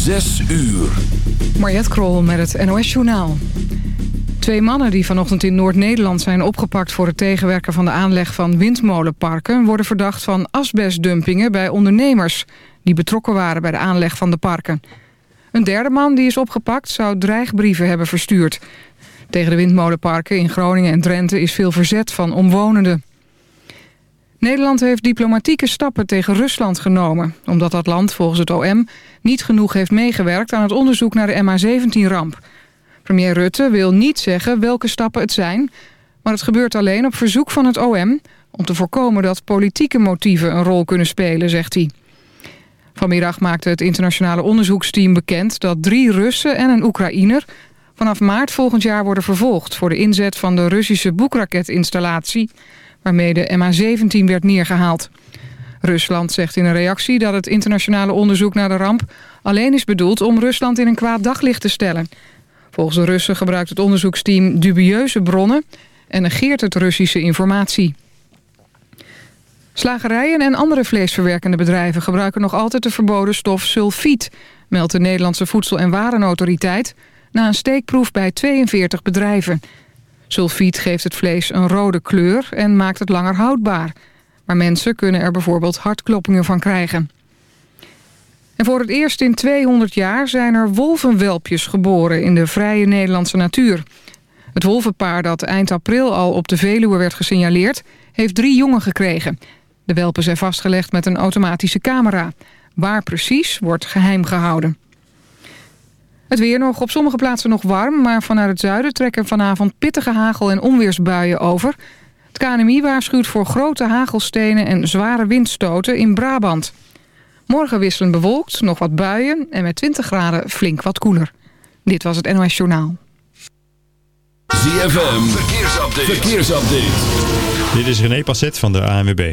Zes uur. Mariette Krol met het NOS Journaal. Twee mannen die vanochtend in Noord-Nederland zijn opgepakt... voor het tegenwerken van de aanleg van windmolenparken... worden verdacht van asbestdumpingen bij ondernemers... die betrokken waren bij de aanleg van de parken. Een derde man die is opgepakt zou dreigbrieven hebben verstuurd. Tegen de windmolenparken in Groningen en Drenthe is veel verzet van omwonenden. Nederland heeft diplomatieke stappen tegen Rusland genomen... omdat dat land volgens het OM niet genoeg heeft meegewerkt... aan het onderzoek naar de MH17-ramp. Premier Rutte wil niet zeggen welke stappen het zijn... maar het gebeurt alleen op verzoek van het OM... om te voorkomen dat politieke motieven een rol kunnen spelen, zegt hij. Vanmiddag maakte het internationale onderzoeksteam bekend... dat drie Russen en een Oekraïner vanaf maart volgend jaar worden vervolgd... voor de inzet van de Russische boekraketinstallatie waarmee de MH17 werd neergehaald. Rusland zegt in een reactie dat het internationale onderzoek naar de ramp... alleen is bedoeld om Rusland in een kwaad daglicht te stellen. Volgens de Russen gebruikt het onderzoeksteam dubieuze bronnen... en negeert het Russische informatie. Slagerijen en andere vleesverwerkende bedrijven gebruiken nog altijd de verboden stof sulfiet, meldt de Nederlandse Voedsel- en Warenautoriteit na een steekproef bij 42 bedrijven. Sulfiet geeft het vlees een rode kleur en maakt het langer houdbaar. Maar mensen kunnen er bijvoorbeeld hartkloppingen van krijgen. En voor het eerst in 200 jaar zijn er wolvenwelpjes geboren in de vrije Nederlandse natuur. Het wolvenpaar dat eind april al op de Veluwe werd gesignaleerd... heeft drie jongen gekregen. De welpen zijn vastgelegd met een automatische camera. Waar precies wordt geheim gehouden. Het weer nog op sommige plaatsen nog warm... maar vanuit het zuiden trekken vanavond pittige hagel- en onweersbuien over. Het KNMI waarschuwt voor grote hagelstenen en zware windstoten in Brabant. Morgen wisselend bewolkt, nog wat buien... en met 20 graden flink wat koeler. Dit was het NOS Journaal. ZFM, verkeersupdate. verkeersupdate. Dit is René Passet van de ANWB.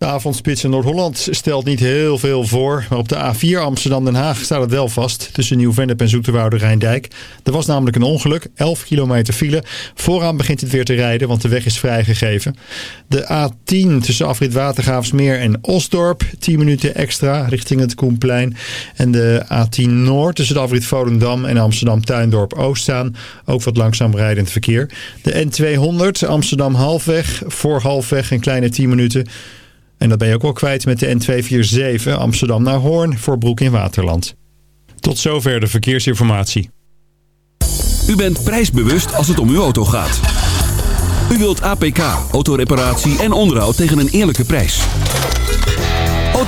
De avondspits in Noord-Holland stelt niet heel veel voor. Maar op de A4 Amsterdam-Den Haag staat het wel vast. Tussen Nieuw-Vennep en Zoeterwoude Rijndijk. Er was namelijk een ongeluk. 11 kilometer file. Vooraan begint het weer te rijden, want de weg is vrijgegeven. De A10 tussen Afrit Watergraafsmeer en Osdorp. 10 minuten extra richting het Koenplein. En de A10 Noord tussen de Afrit Volendam en Amsterdam-Tuindorp Oost staan. Ook wat langzaam rijdend verkeer. De N200 Amsterdam halfweg. Voor halfweg een kleine 10 minuten. En dat ben je ook wel kwijt met de N247 Amsterdam naar Hoorn voor Broek in Waterland. Tot zover de verkeersinformatie. U bent prijsbewust als het om uw auto gaat. U wilt APK, autoreparatie en onderhoud tegen een eerlijke prijs.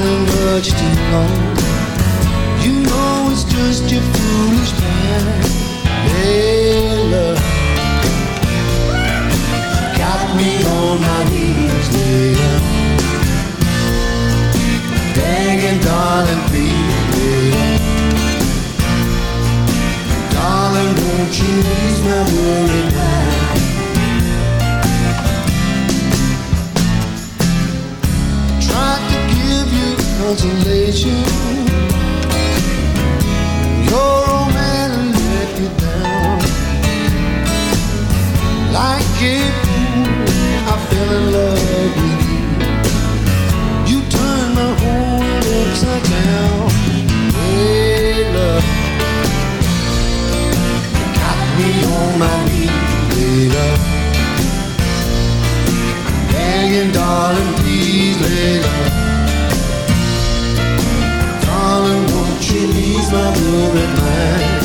Hiding much too long. You know it's just your foolish plan, Layla. Got me on my knees, Layla. Begging, darling, please. Darling, won't you ease my mind? Tried to give you consolation. Your old man let you down. Like fool, I fell in love with you. You turned my whole world upside down. Hey, love. Got me on my knees, hey, love. Begging, darling, please, lay love. You ease my worried mind?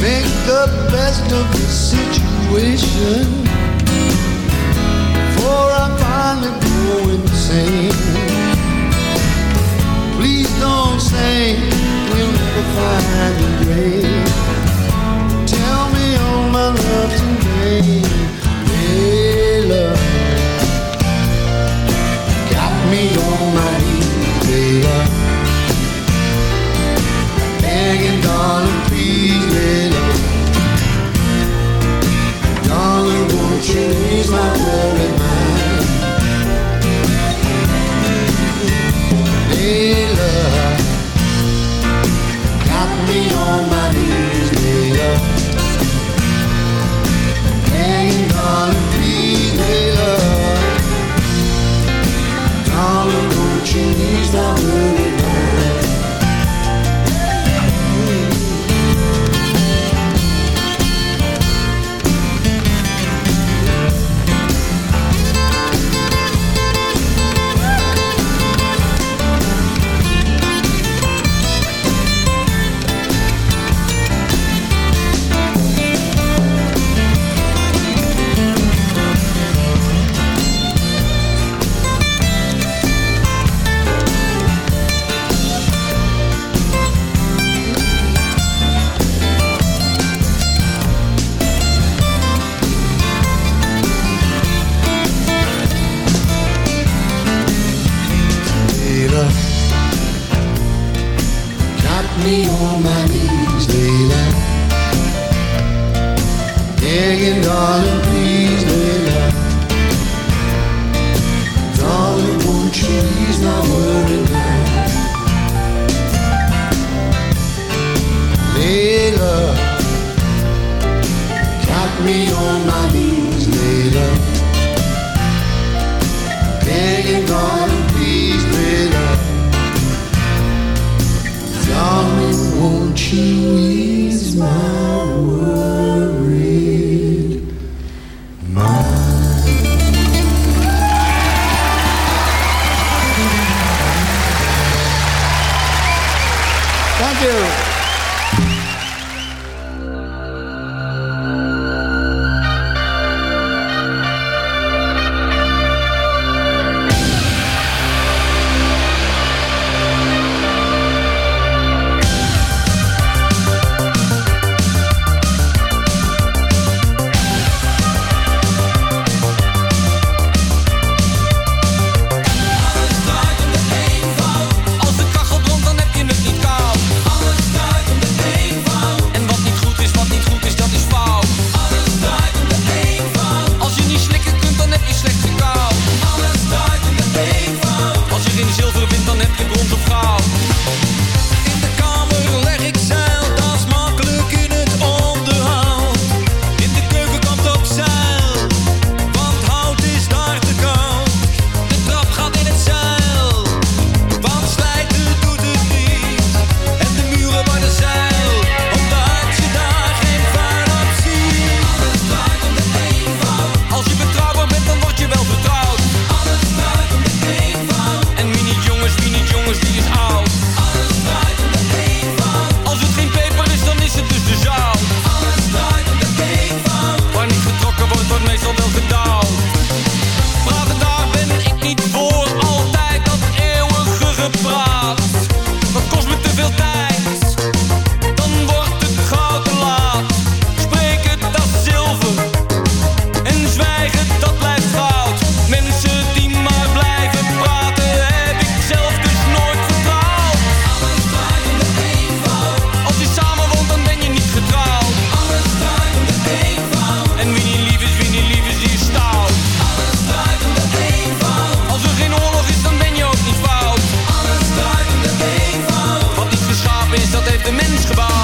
Make the best of the situation Before I finally go insane. Please don't say we'll never find a grave Tell me all my love's in basketball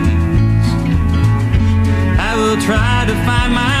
Try to find my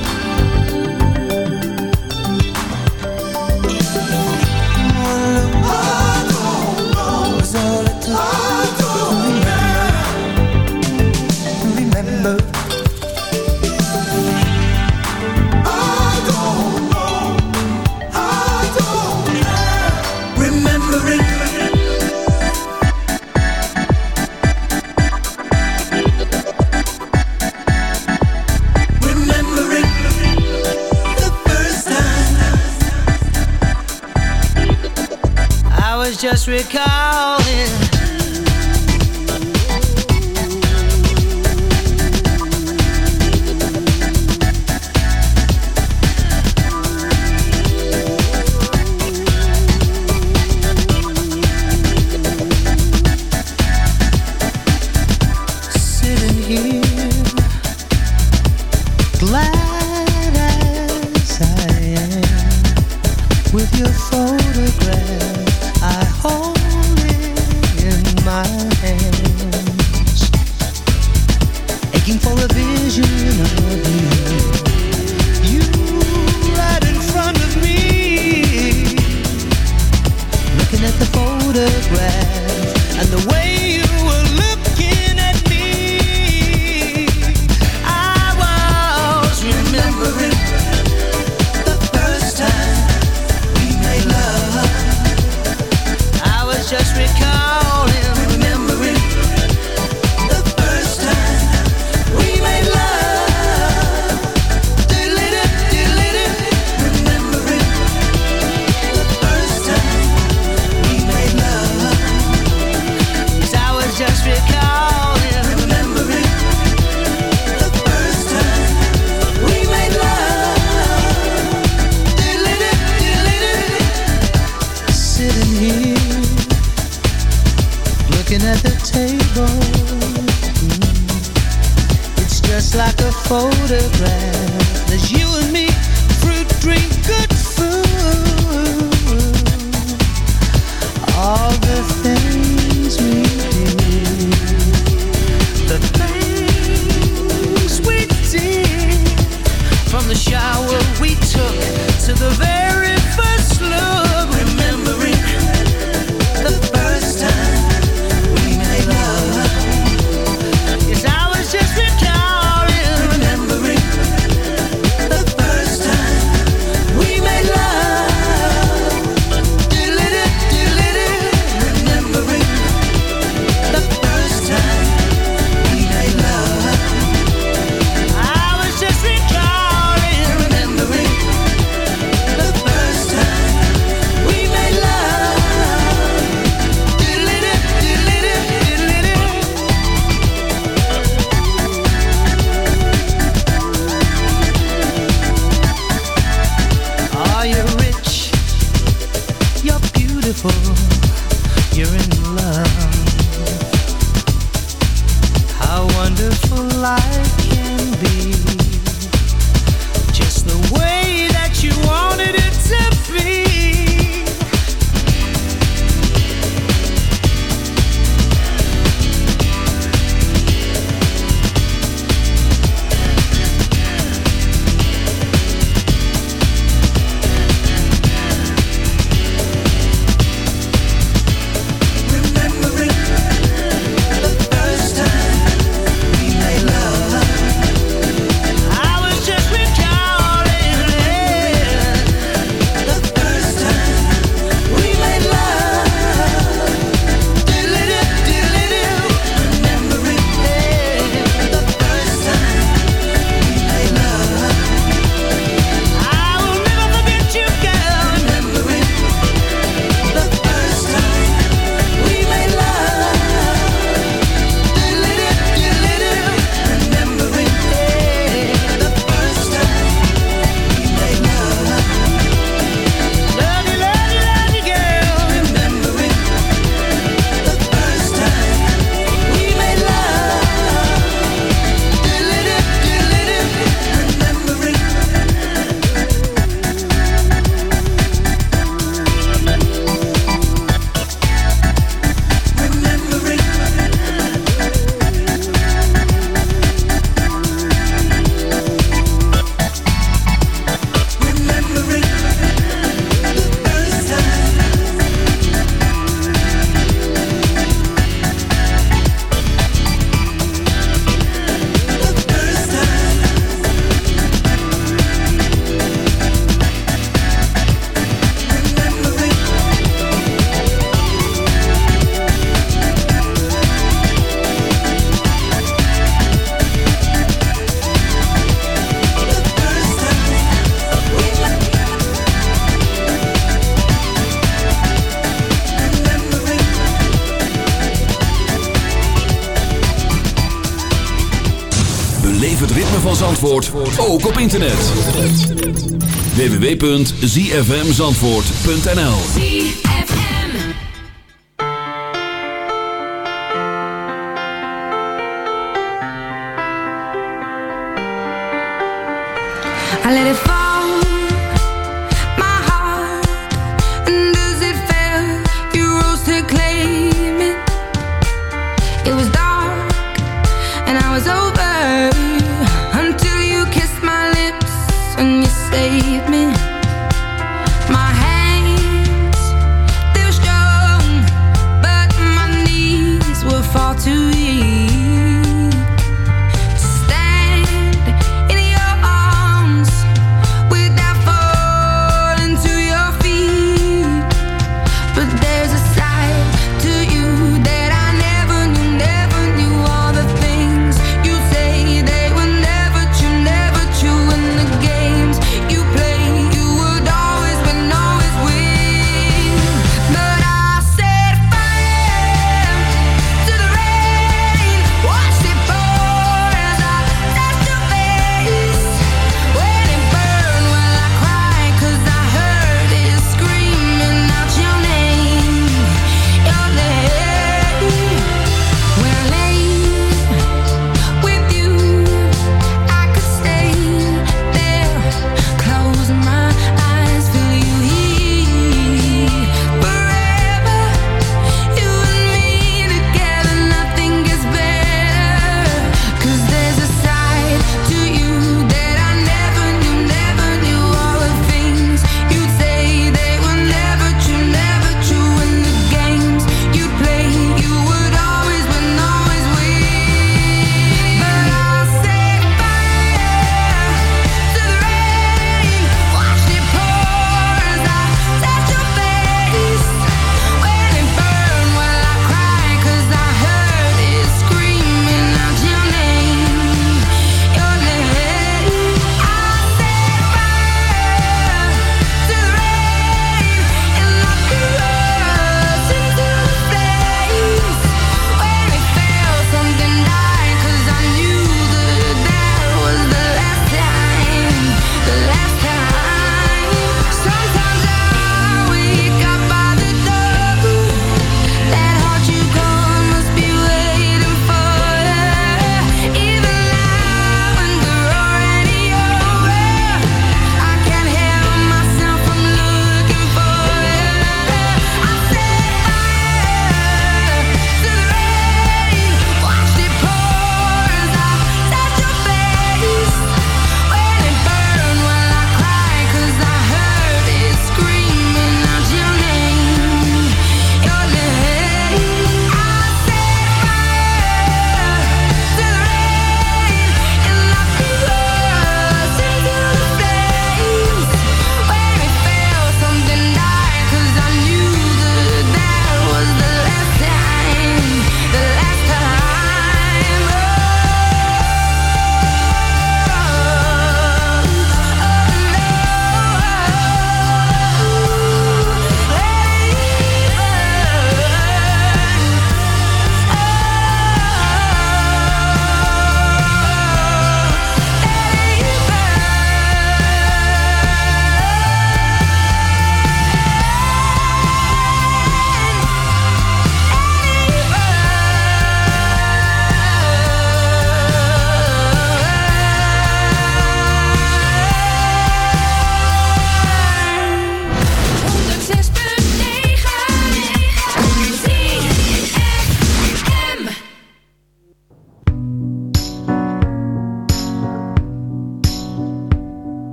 Africa. How wonderful life can be. Just the way Zandvoort ook op internet. www.zfmzandvoort.nl I let it fall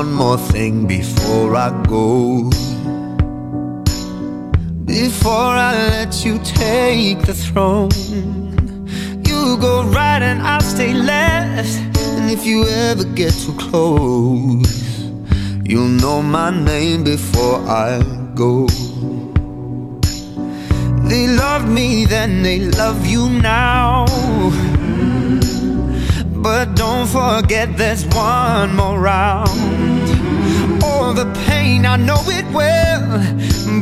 one more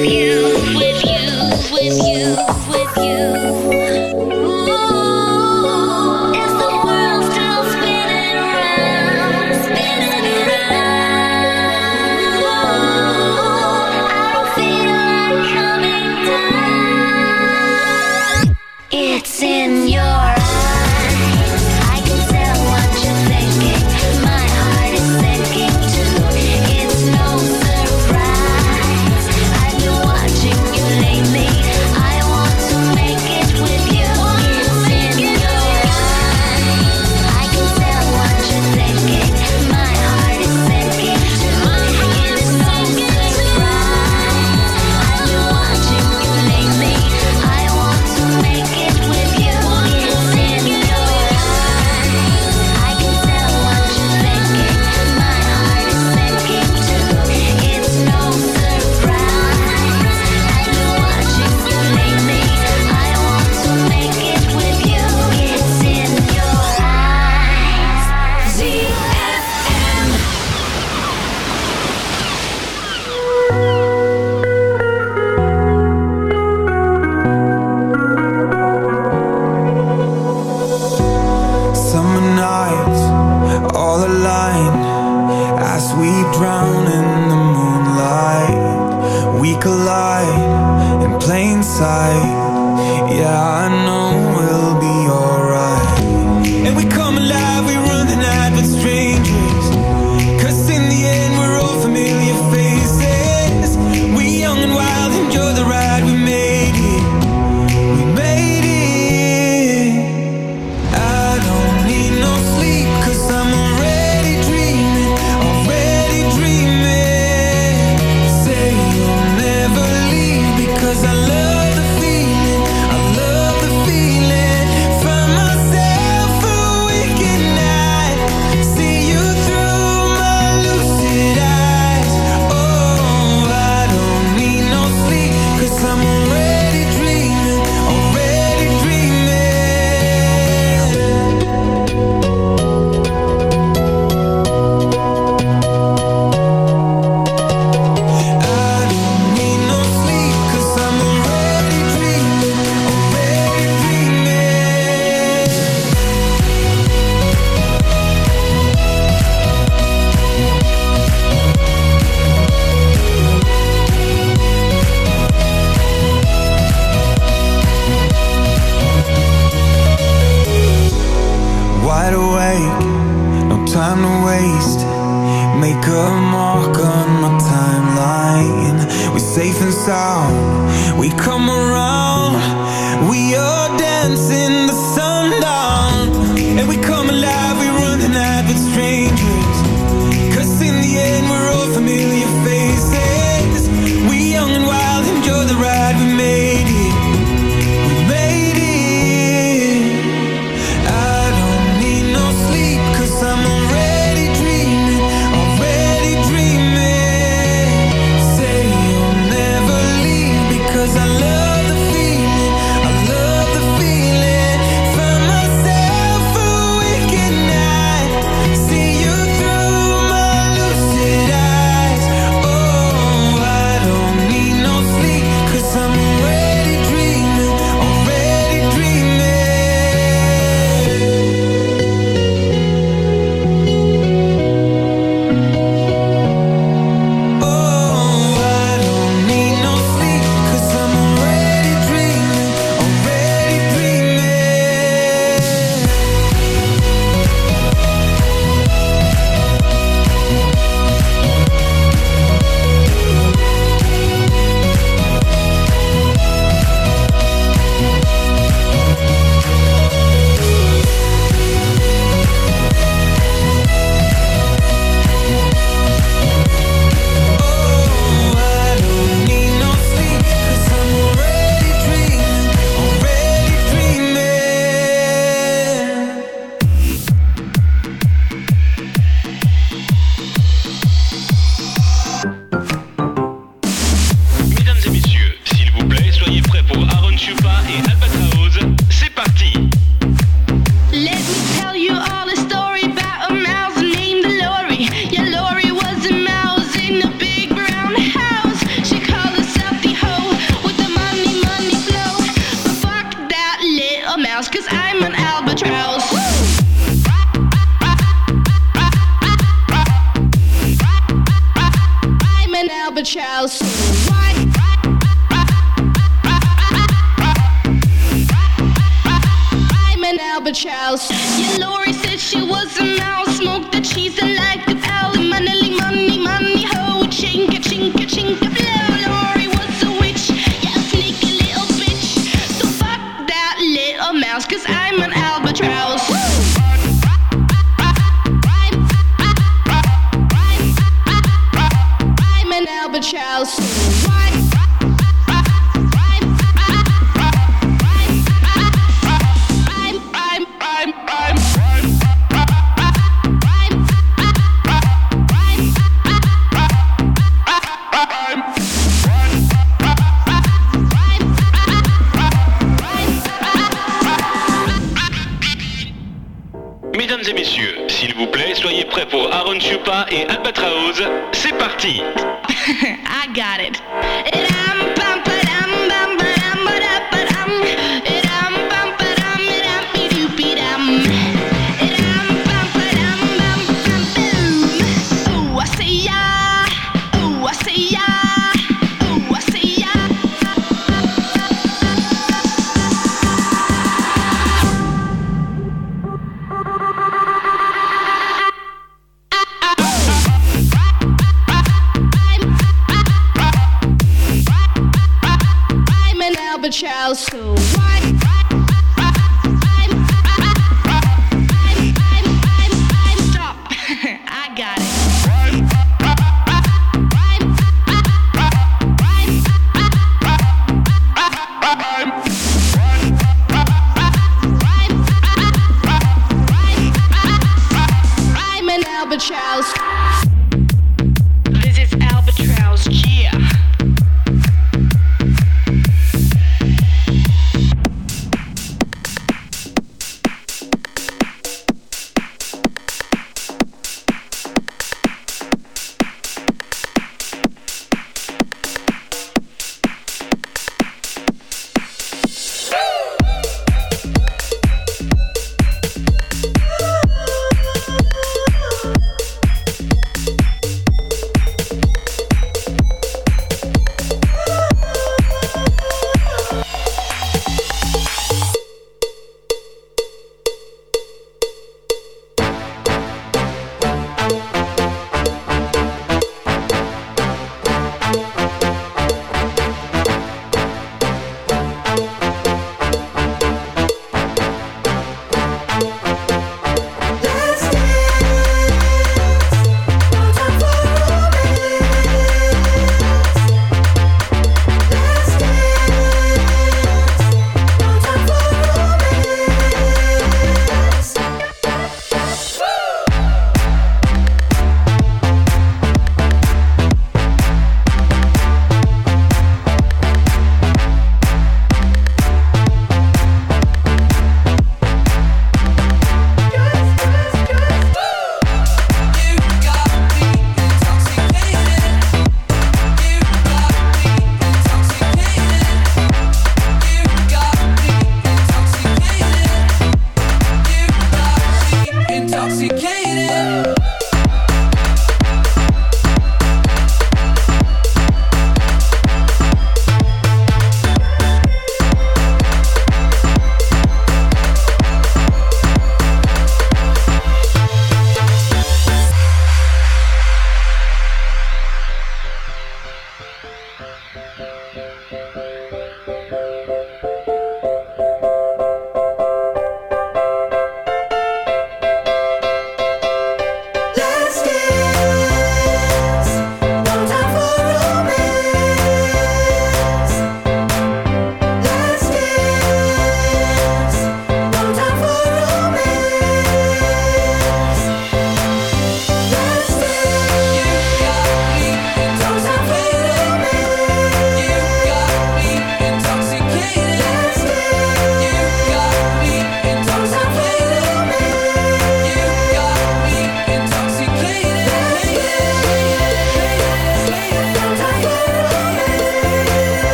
you.